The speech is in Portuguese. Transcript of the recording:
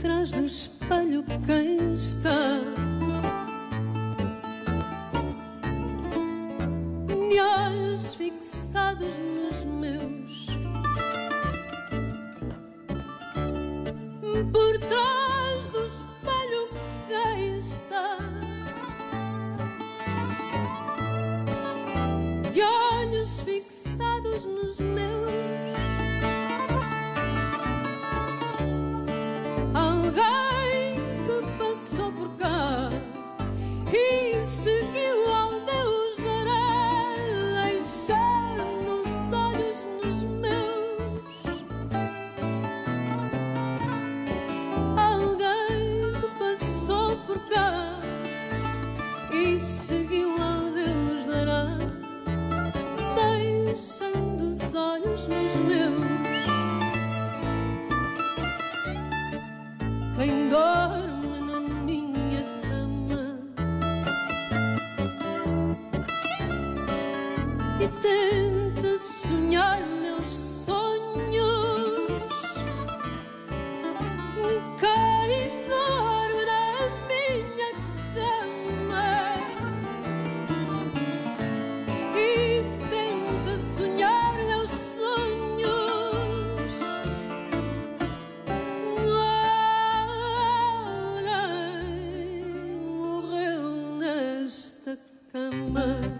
por trás do espelho quem está. De olhos fixados nos meus. Por trás do espelho quem está. De olhos fixados nos meus. E tenta sonhar meus sonhos. Cai enorme na minha cama e tenta sonhar meus sonhos. Alguém morreu nesta cama